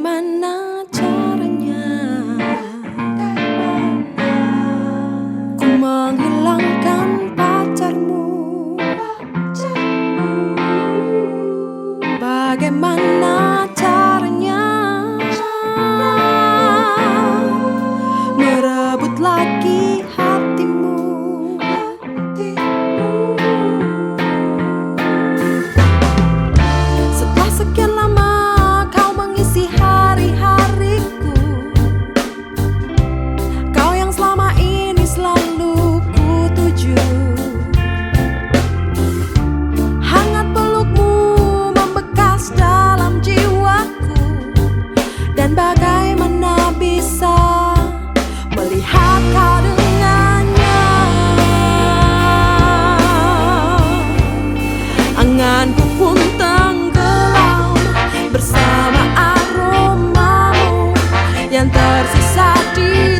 만나자. I did.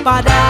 Lampada